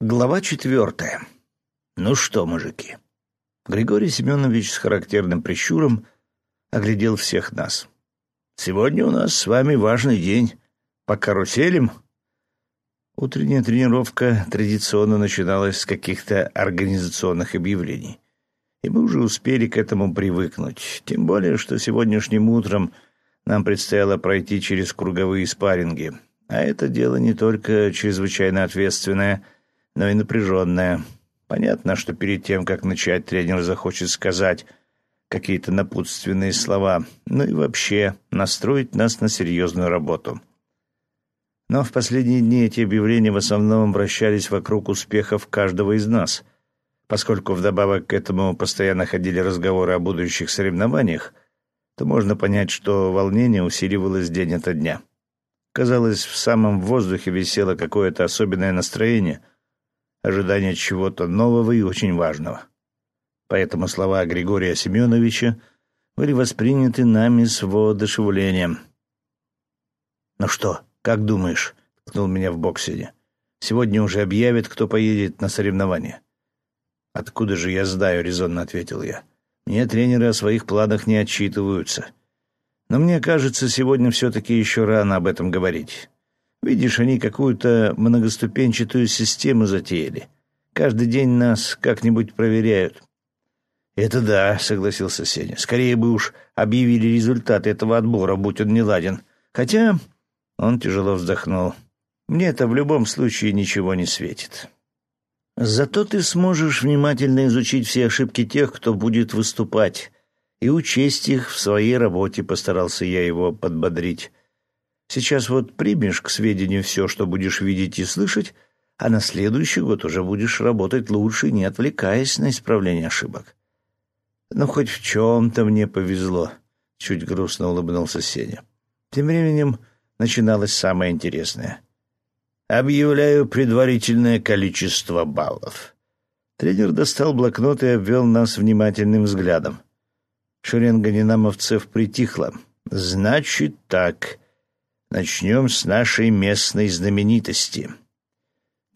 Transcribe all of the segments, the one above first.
Глава четвертая. Ну что, мужики? Григорий Семенович с характерным прищуром оглядел всех нас. Сегодня у нас с вами важный день. По каруселям. Утренняя тренировка традиционно начиналась с каких-то организационных объявлений. И мы уже успели к этому привыкнуть. Тем более, что сегодняшним утром нам предстояло пройти через круговые спарринги. А это дело не только чрезвычайно ответственное — но и напряженная. Понятно, что перед тем, как начать, тренер захочет сказать какие-то напутственные слова, ну и вообще настроить нас на серьезную работу. Но в последние дни эти объявления в основном вращались вокруг успехов каждого из нас, поскольку вдобавок к этому постоянно ходили разговоры о будущих соревнованиях, то можно понять, что волнение усиливалось день ото дня. Казалось, в самом воздухе висело какое-то особенное настроение — ожидание чего-то нового и очень важного. Поэтому слова Григория Семеновича были восприняты нами с воодушевлением. «Ну что, как думаешь?» — ткнул меня в бок сидя. «Сегодня уже объявят, кто поедет на соревнования». «Откуда же я знаю?» — резонно ответил я. «Мне тренеры о своих планах не отчитываются. Но мне кажется, сегодня все-таки еще рано об этом говорить. Видишь, они какую-то многоступенчатую систему затеяли. Каждый день нас как-нибудь проверяют. «Это да», — согласился Сеня. «Скорее бы уж объявили результаты этого отбора, будь он не ладен. Хотя...» — он тяжело вздохнул. «Мне это в любом случае ничего не светит». «Зато ты сможешь внимательно изучить все ошибки тех, кто будет выступать, и учесть их в своей работе», — постарался я его подбодрить. Сейчас вот примешь к сведению все, что будешь видеть и слышать, а на следующий год уже будешь работать лучше, не отвлекаясь на исправление ошибок. Ну, хоть в чем-то мне повезло, — чуть грустно улыбнулся Сеня. Тем временем начиналось самое интересное. Объявляю предварительное количество баллов. Тренер достал блокнот и обвел нас внимательным взглядом. Шеренга нинамовцев притихла. «Значит так. Начнем с нашей местной знаменитости.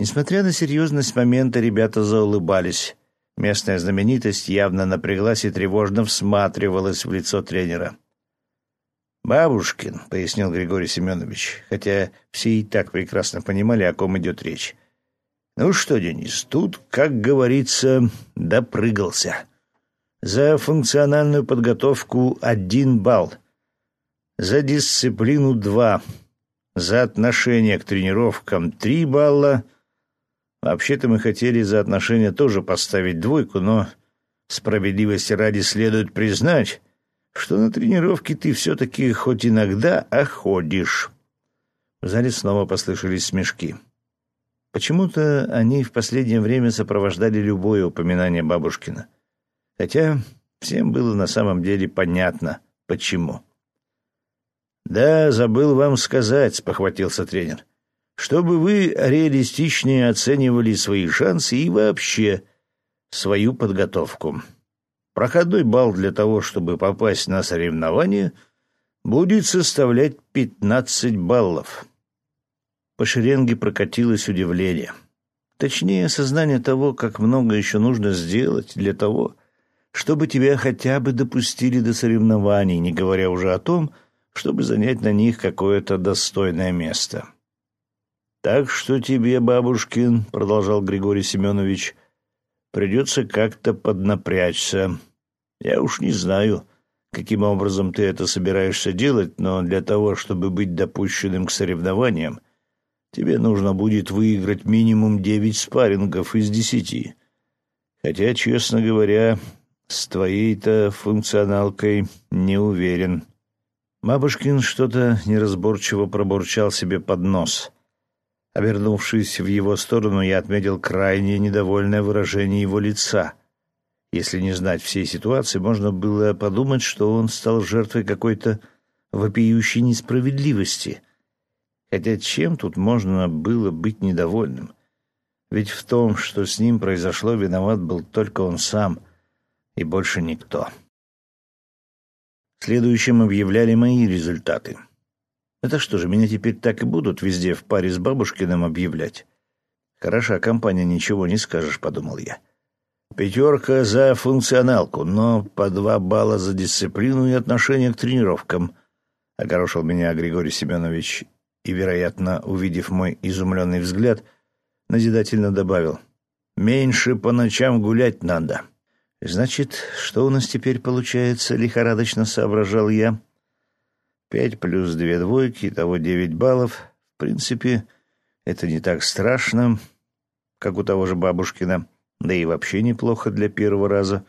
Несмотря на серьезность момента, ребята заулыбались. Местная знаменитость явно напряглась и тревожно всматривалась в лицо тренера. «Бабушкин», — пояснил Григорий Семенович, хотя все и так прекрасно понимали, о ком идет речь. «Ну что, Денис, тут, как говорится, допрыгался. За функциональную подготовку один балл — за дисциплину два, за отношение к тренировкам три балла. Вообще-то мы хотели за отношение тоже поставить двойку, но справедливости ради следует признать, что на тренировке ты все-таки хоть иногда, а ходишь. В зале снова послышались смешки. Почему-то они в последнее время сопровождали любое упоминание бабушкина. Хотя всем было на самом деле понятно, почему. «Да, забыл вам сказать», — спохватился тренер, «чтобы вы реалистичнее оценивали свои шансы и вообще свою подготовку. Проходной балл для того, чтобы попасть на соревнования, будет составлять пятнадцать баллов». По шеренге прокатилось удивление. Точнее, осознание того, как много еще нужно сделать для того, чтобы тебя хотя бы допустили до соревнований, не говоря уже о том, чтобы занять на них какое-то достойное место. «Так что тебе, бабушкин, — продолжал Григорий Семенович, — придется как-то поднапрячься. Я уж не знаю, каким образом ты это собираешься делать, но для того, чтобы быть допущенным к соревнованиям, тебе нужно будет выиграть минимум девять спаррингов из десяти. Хотя, честно говоря, с твоей-то функционалкой не уверен». Бабушкин что-то неразборчиво пробурчал себе под нос. Обернувшись в его сторону, я отметил крайне недовольное выражение его лица. Если не знать всей ситуации, можно было подумать, что он стал жертвой какой-то вопиющей несправедливости. Хотя чем тут можно было быть недовольным? Ведь в том, что с ним произошло, виноват был только он сам и больше никто. Следующим объявляли мои результаты. Это что же, меня теперь так и будут везде в паре с бабушкиным объявлять? Хороша компания, ничего не скажешь, подумал я. Пятерка за функционалку, но по два балла за дисциплину и отношение к тренировкам. Огорошил меня Григорий Семенович и, вероятно, увидев мой изумленный взгляд, назидательно добавил. «Меньше по ночам гулять надо». «Значит, что у нас теперь получается?» — лихорадочно соображал я. «Пять плюс две двойки, того девять баллов. В принципе, это не так страшно, как у того же Бабушкина, да и вообще неплохо для первого раза.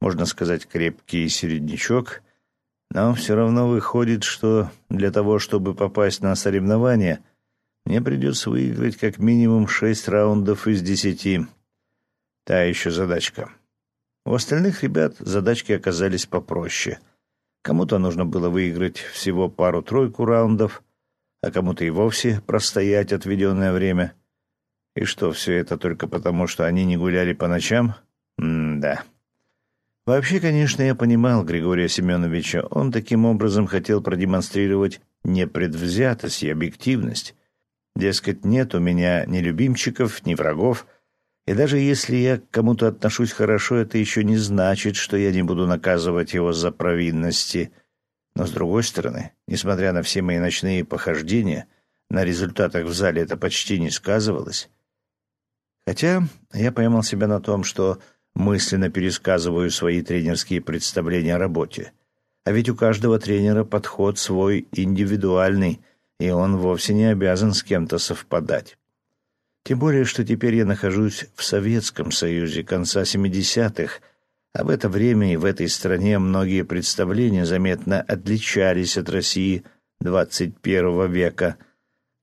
Можно сказать, крепкий середнячок. Но все равно выходит, что для того, чтобы попасть на соревнования, мне придется выиграть как минимум шесть раундов из десяти. Та еще задачка». У остальных ребят задачки оказались попроще. Кому-то нужно было выиграть всего пару-тройку раундов, а кому-то и вовсе простоять отведенное время. И что, все это только потому, что они не гуляли по ночам? М-да. Вообще, конечно, я понимал Григория Семеновича. Он таким образом хотел продемонстрировать непредвзятость и объективность. Дескать, нет у меня ни любимчиков, ни врагов — и даже если я к кому-то отношусь хорошо, это еще не значит, что я не буду наказывать его за провинности. Но, с другой стороны, несмотря на все мои ночные похождения, на результатах в зале это почти не сказывалось. Хотя я поймал себя на том, что мысленно пересказываю свои тренерские представления о работе. А ведь у каждого тренера подход свой индивидуальный, и он вовсе не обязан с кем-то совпадать. Тем более, что теперь я нахожусь в Советском Союзе конца 70-х, а в это время и в этой стране многие представления заметно отличались от России 21 века,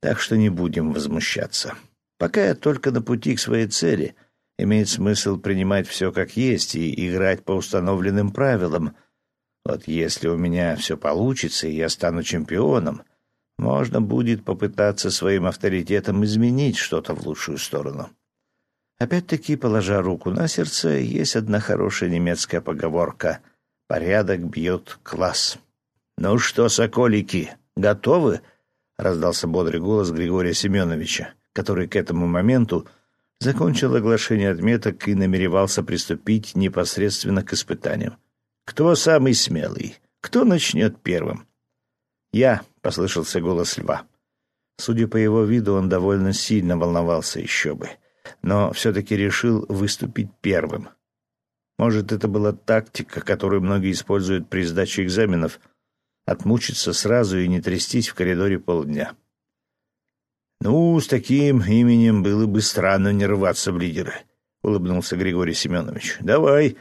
так что не будем возмущаться. Пока я только на пути к своей цели, имеет смысл принимать все как есть и играть по установленным правилам. Вот если у меня все получится, и я стану чемпионом — можно будет попытаться своим авторитетом изменить что-то в лучшую сторону. Опять-таки, положа руку на сердце, есть одна хорошая немецкая поговорка «Порядок бьет класс». «Ну что, соколики, готовы?» — раздался бодрый голос Григория Семеновича, который к этому моменту закончил оглашение отметок и намеревался приступить непосредственно к испытанию. «Кто самый смелый? Кто начнет первым?» «Я», — послышался голос льва. Судя по его виду, он довольно сильно волновался еще бы, но все-таки решил выступить первым. Может, это была тактика, которую многие используют при сдаче экзаменов — отмучиться сразу и не трястись в коридоре полдня. «Ну, с таким именем было бы странно не рваться в лидеры», — улыбнулся Григорий Семенович. «Давай,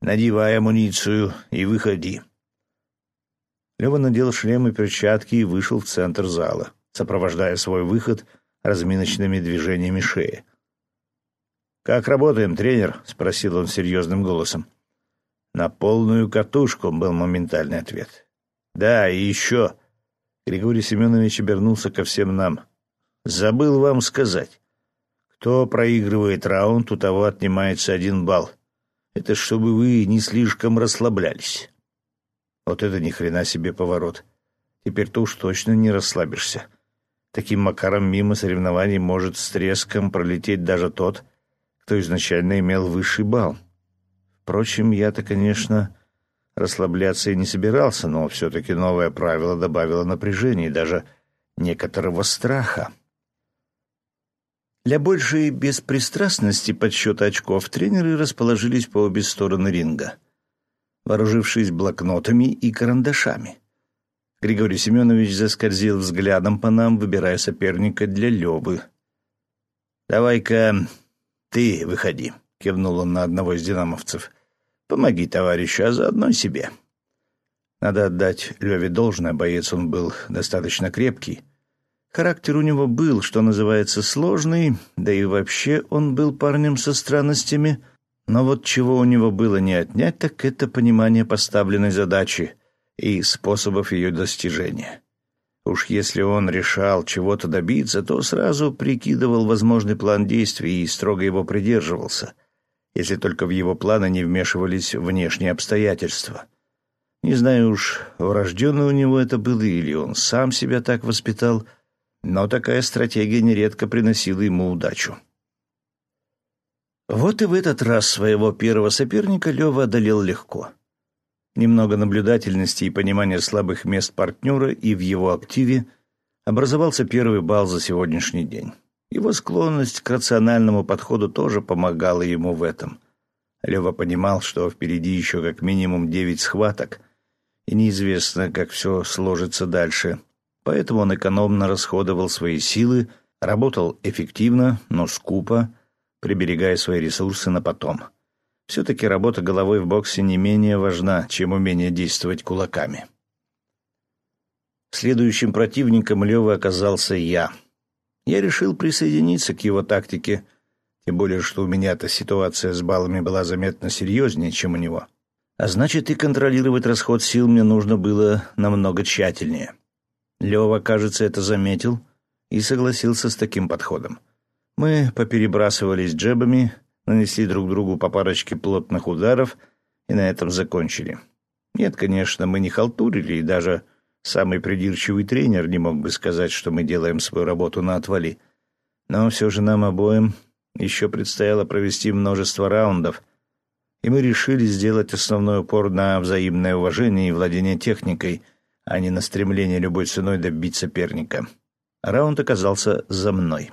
надевай амуницию и выходи». Лева надел шлем и перчатки и вышел в центр зала, сопровождая свой выход разминочными движениями шеи. «Как работаем, тренер?» — спросил он серьезным голосом. «На полную катушку», — был моментальный ответ. «Да, и еще...» Григорий Семенович обернулся ко всем нам. «Забыл вам сказать. Кто проигрывает раунд, у того отнимается один балл. Это чтобы вы не слишком расслаблялись». Вот это ни хрена себе поворот. Теперь-то уж точно не расслабишься. Таким макаром мимо соревнований может с треском пролететь даже тот, кто изначально имел высший балл. Впрочем, я-то, конечно, расслабляться и не собирался, но все-таки новое правило добавило напряжения и даже некоторого страха. Для большей беспристрастности подсчета очков тренеры расположились по обе стороны ринга — вооружившись блокнотами и карандашами. Григорий Семенович заскользил взглядом по нам, выбирая соперника для Левы. «Давай-ка ты выходи», — кивнул он на одного из динамовцев. «Помоги товарищу, а заодно себе». Надо отдать Леве должное, боец он был достаточно крепкий. Характер у него был, что называется, сложный, да и вообще он был парнем со странностями — но вот чего у него было не отнять, так это понимание поставленной задачи и способов ее достижения. Уж если он решал чего-то добиться, то сразу прикидывал возможный план действий и строго его придерживался, если только в его планы не вмешивались внешние обстоятельства. Не знаю уж, врожденно у него это было или он сам себя так воспитал, но такая стратегия нередко приносила ему удачу. Вот и в этот раз своего первого соперника Лева одолел легко. Немного наблюдательности и понимания слабых мест партнера и в его активе образовался первый балл за сегодняшний день. Его склонность к рациональному подходу тоже помогала ему в этом. Лева понимал, что впереди еще как минимум девять схваток, и неизвестно, как все сложится дальше. Поэтому он экономно расходовал свои силы, работал эффективно, но скупо, приберегая свои ресурсы на потом. Все-таки работа головой в боксе не менее важна, чем умение действовать кулаками. Следующим противником Левы оказался я. Я решил присоединиться к его тактике, тем более, что у меня-то ситуация с баллами была заметно серьезнее, чем у него. А значит, и контролировать расход сил мне нужно было намного тщательнее. Лева, кажется, это заметил и согласился с таким подходом. Мы поперебрасывались джебами, нанесли друг другу по парочке плотных ударов и на этом закончили. Нет, конечно, мы не халтурили, и даже самый придирчивый тренер не мог бы сказать, что мы делаем свою работу на отвали. Но все же нам обоим еще предстояло провести множество раундов, и мы решили сделать основной упор на взаимное уважение и владение техникой, а не на стремление любой ценой добить соперника. Раунд оказался за мной.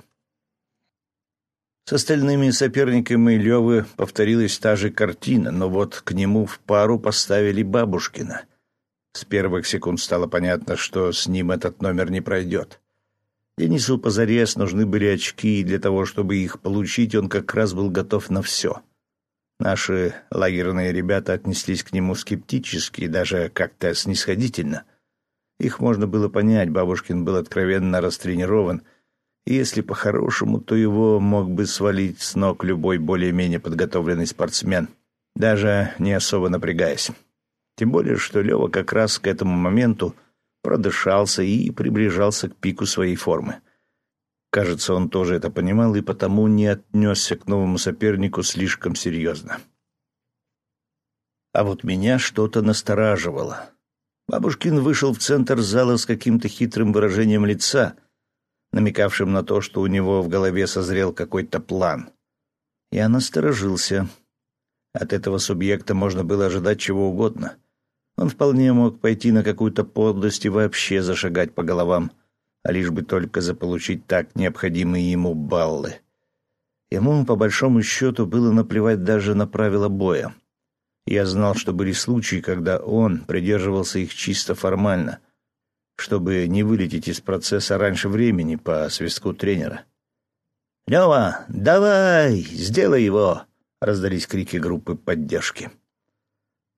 С остальными соперниками Левы повторилась та же картина, но вот к нему в пару поставили Бабушкина. С первых секунд стало понятно, что с ним этот номер не пройдет. Денису позарез нужны были очки, и для того, чтобы их получить, он как раз был готов на все. Наши лагерные ребята отнеслись к нему скептически и даже как-то снисходительно. Их можно было понять, Бабушкин был откровенно растренирован — и если по-хорошему, то его мог бы свалить с ног любой более-менее подготовленный спортсмен, даже не особо напрягаясь. Тем более, что Лева как раз к этому моменту продышался и приближался к пику своей формы. Кажется, он тоже это понимал и потому не отнесся к новому сопернику слишком серьезно. А вот меня что-то настораживало. Бабушкин вышел в центр зала с каким-то хитрым выражением лица — намекавшим на то, что у него в голове созрел какой-то план. Я насторожился. От этого субъекта можно было ожидать чего угодно. Он вполне мог пойти на какую-то подлость и вообще зашагать по головам, а лишь бы только заполучить так необходимые ему баллы. Ему, по большому счету, было наплевать даже на правила боя. Я знал, что были случаи, когда он придерживался их чисто формально — чтобы не вылететь из процесса раньше времени по свистку тренера. «Лева, давай, сделай его!» — раздались крики группы поддержки.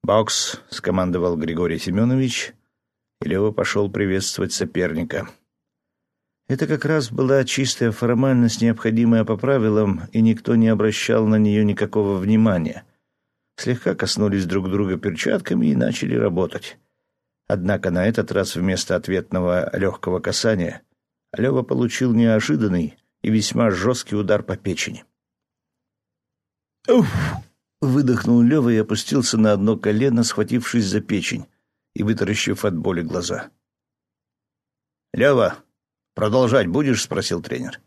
«Бокс!» — скомандовал Григорий Семенович, и Лева пошел приветствовать соперника. Это как раз была чистая формальность, необходимая по правилам, и никто не обращал на нее никакого внимания. Слегка коснулись друг друга перчатками и начали работать. Однако на этот раз вместо ответного легкого касания Лева получил неожиданный и весьма жесткий удар по печени. «Уф!» — выдохнул Лева и опустился на одно колено, схватившись за печень и вытаращив от боли глаза. «Лева, продолжать будешь?» — спросил тренер.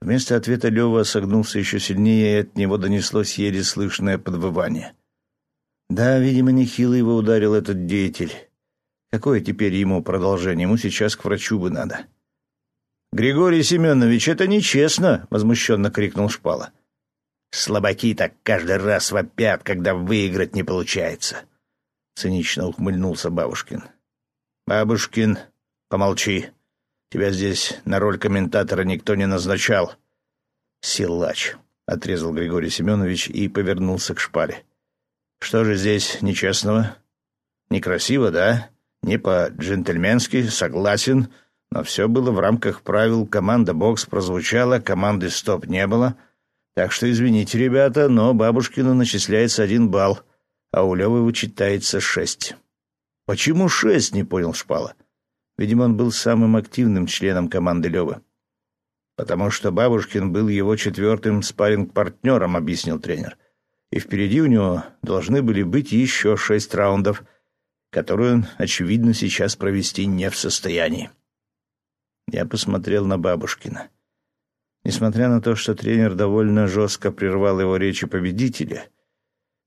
Вместо ответа Лева согнулся еще сильнее, и от него донеслось еле слышное подвывание. Да, видимо, нехило его ударил этот деятель. Какое теперь ему продолжение? Ему сейчас к врачу бы надо. «Григорий Семенович, это нечестно!» — возмущенно крикнул Шпала. «Слабаки так каждый раз вопят, когда выиграть не получается!» Цинично ухмыльнулся Бабушкин. «Бабушкин, помолчи. Тебя здесь на роль комментатора никто не назначал». «Силач», — отрезал Григорий Семенович и повернулся к Шпале. «Что же здесь нечестного? Некрасиво, да?» Не по-джентльменски, согласен, но все было в рамках правил. Команда «Бокс» прозвучала, команды «Стоп» не было. Так что извините, ребята, но бабушкину начисляется один балл, а у Левы вычитается шесть. «Почему шесть?» — не понял Шпала. Видимо, он был самым активным членом команды Левы. «Потому что Бабушкин был его четвертым спарринг-партнером», — объяснил тренер. «И впереди у него должны были быть еще шесть раундов, которую он, очевидно, сейчас провести не в состоянии. Я посмотрел на Бабушкина. Несмотря на то, что тренер довольно жестко прервал его речи победителя,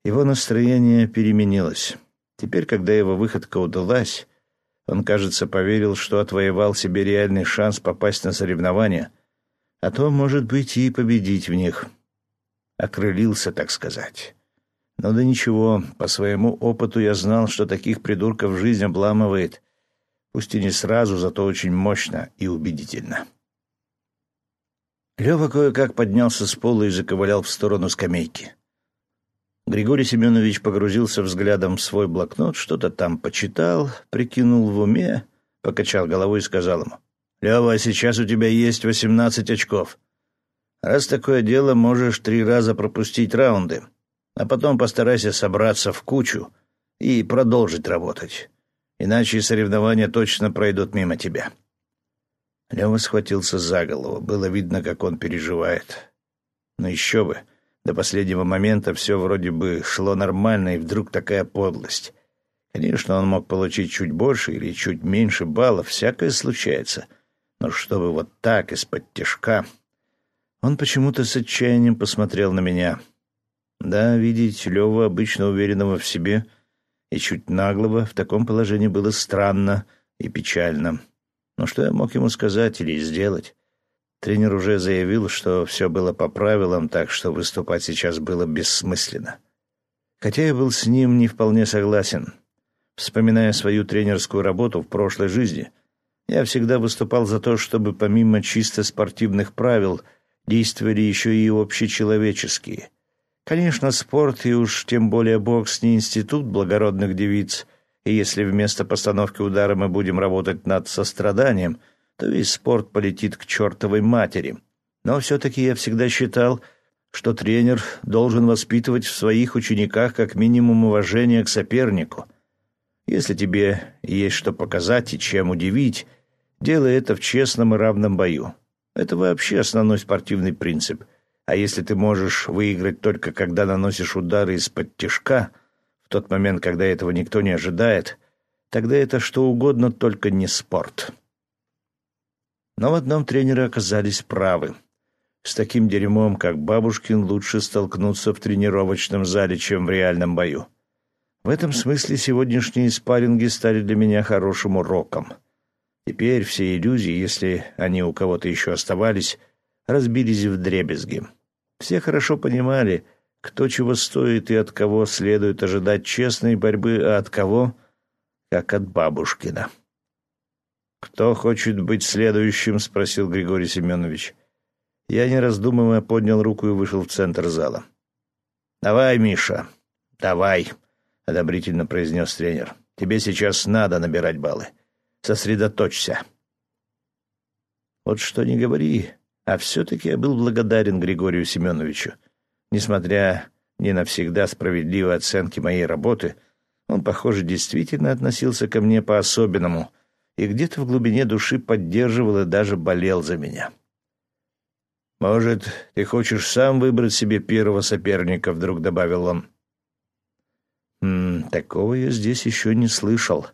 его настроение переменилось. Теперь, когда его выходка удалась, он, кажется, поверил, что отвоевал себе реальный шанс попасть на соревнования, а то, может быть, и победить в них. Окрылился, так сказать. Но да ничего, по своему опыту я знал, что таких придурков жизнь обламывает, пусть и не сразу, зато очень мощно и убедительно. Лева кое-как поднялся с пола и заковылял в сторону скамейки. Григорий Семенович погрузился взглядом в свой блокнот, что-то там почитал, прикинул в уме, покачал головой и сказал ему. «Лева, сейчас у тебя есть восемнадцать очков. Раз такое дело, можешь три раза пропустить раунды, а потом постарайся собраться в кучу и продолжить работать. Иначе соревнования точно пройдут мимо тебя». Лева схватился за голову. Было видно, как он переживает. Но еще бы. До последнего момента все вроде бы шло нормально, и вдруг такая подлость. Конечно, он мог получить чуть больше или чуть меньше баллов, всякое случается. Но чтобы вот так, из-под тяжка... Он почему-то с отчаянием посмотрел на меня. Да, видеть Леву, обычно уверенного в себе и чуть наглого, в таком положении было странно и печально. Но что я мог ему сказать или сделать? Тренер уже заявил, что все было по правилам, так что выступать сейчас было бессмысленно. Хотя я был с ним не вполне согласен. Вспоминая свою тренерскую работу в прошлой жизни, я всегда выступал за то, чтобы помимо чисто спортивных правил действовали еще и общечеловеческие. Конечно, спорт и уж тем более бокс не институт благородных девиц, и если вместо постановки удара мы будем работать над состраданием — то весь спорт полетит к чертовой матери. Но все-таки я всегда считал, что тренер должен воспитывать в своих учениках как минимум уважение к сопернику. Если тебе есть что показать и чем удивить, делай это в честном и равном бою. Это вообще основной спортивный принцип. А если ты можешь выиграть только когда наносишь удары из-под тяжка, в тот момент, когда этого никто не ожидает, тогда это что угодно, только не спорт. Но в одном тренеры оказались правы. С таким дерьмом, как Бабушкин, лучше столкнуться в тренировочном зале, чем в реальном бою. В этом смысле сегодняшние спарринги стали для меня хорошим уроком. Теперь все иллюзии, если они у кого-то еще оставались, разбились в дребезги. Все хорошо понимали, кто чего стоит и от кого следует ожидать честной борьбы, а от кого — как от Бабушкина. «Кто хочет быть следующим?» — спросил Григорий Семенович. Я, не раздумывая, поднял руку и вышел в центр зала. «Давай, Миша, давай», — одобрительно произнес тренер. «Тебе сейчас надо набирать баллы. Сосредоточься». Вот что не говори, а все-таки я был благодарен Григорию Семеновичу. Несмотря не на всегда справедливые оценки моей работы, он, похоже, действительно относился ко мне по-особенному — и где-то в глубине души поддерживал и даже болел за меня. «Может, ты хочешь сам выбрать себе первого соперника?» — вдруг добавил он. «М -м, «Такого я здесь еще не слышал.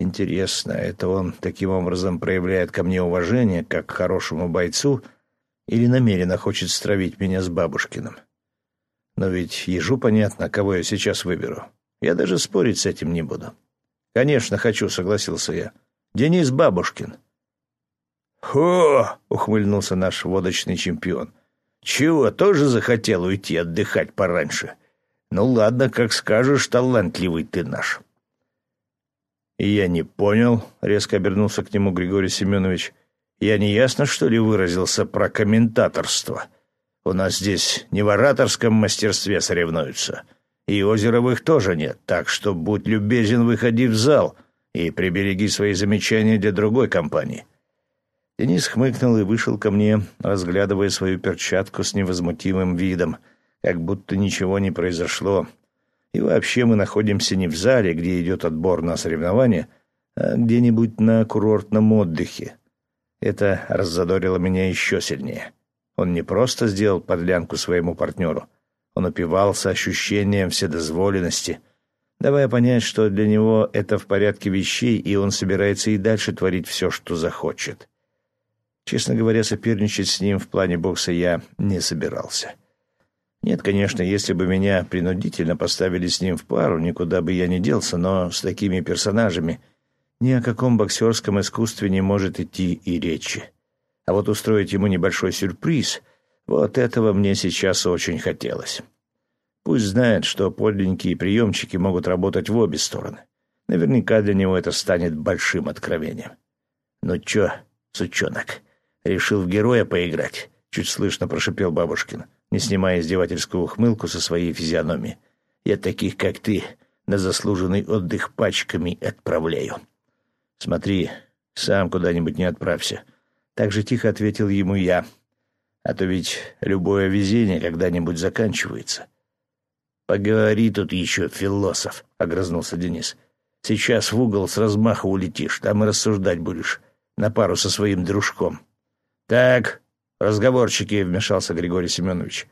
Интересно, это он таким образом проявляет ко мне уважение, как к хорошему бойцу, или намеренно хочет стравить меня с бабушкиным? Но ведь ежу понятно, кого я сейчас выберу. Я даже спорить с этим не буду». «Конечно, хочу», — согласился я. Денис Бабушкин. «Хо!» — ухмыльнулся наш водочный чемпион. «Чего, тоже захотел уйти отдыхать пораньше? Ну ладно, как скажешь, талантливый ты наш». И я не понял, — резко обернулся к нему Григорий Семенович. Я не ясно, что ли, выразился про комментаторство. У нас здесь не в ораторском мастерстве соревнуются. И Озеровых тоже нет, так что будь любезен, выходи в зал и прибереги свои замечания для другой компании». Денис хмыкнул и вышел ко мне, разглядывая свою перчатку с невозмутимым видом, как будто ничего не произошло. И вообще мы находимся не в зале, где идет отбор на соревнования, а где-нибудь на курортном отдыхе. Это раззадорило меня еще сильнее. Он не просто сделал подлянку своему партнеру, он упивался ощущением вседозволенности — давая понять, что для него это в порядке вещей, и он собирается и дальше творить все, что захочет. Честно говоря, соперничать с ним в плане бокса я не собирался. Нет, конечно, если бы меня принудительно поставили с ним в пару, никуда бы я не делся, но с такими персонажами ни о каком боксерском искусстве не может идти и речи. А вот устроить ему небольшой сюрприз, вот этого мне сейчас очень хотелось. Пусть знает, что подлинники приемчики могут работать в обе стороны. Наверняка для него это станет большим откровением. «Ну чё, сучонок, решил в героя поиграть?» — чуть слышно прошипел бабушкин, не снимая издевательскую ухмылку со своей физиономии. «Я таких, как ты, на заслуженный отдых пачками отправляю. Смотри, сам куда-нибудь не отправься». Так же тихо ответил ему я. «А то ведь любое везение когда-нибудь заканчивается». «Поговори тут еще, философ», — огрызнулся Денис. «Сейчас в угол с размаха улетишь, там и рассуждать будешь, на пару со своим дружком». «Так, разговорчики», — вмешался Григорий Семенович.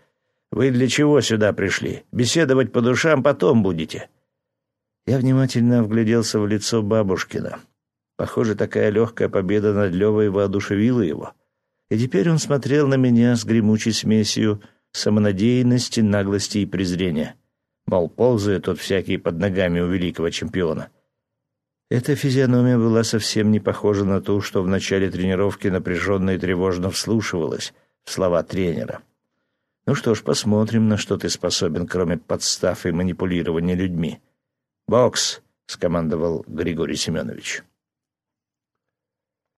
«Вы для чего сюда пришли? Беседовать по душам потом будете». Я внимательно вгляделся в лицо бабушкина. Похоже, такая легкая победа над Левой воодушевила его. И теперь он смотрел на меня с гремучей смесью самонадеянности, наглости и презрения мол, ползает тут всякие под ногами у великого чемпиона. Эта физиономия была совсем не похожа на ту, что в начале тренировки напряженно и тревожно вслушивалась в слова тренера. «Ну что ж, посмотрим, на что ты способен, кроме подстав и манипулирования людьми». «Бокс!» — скомандовал Григорий Семенович.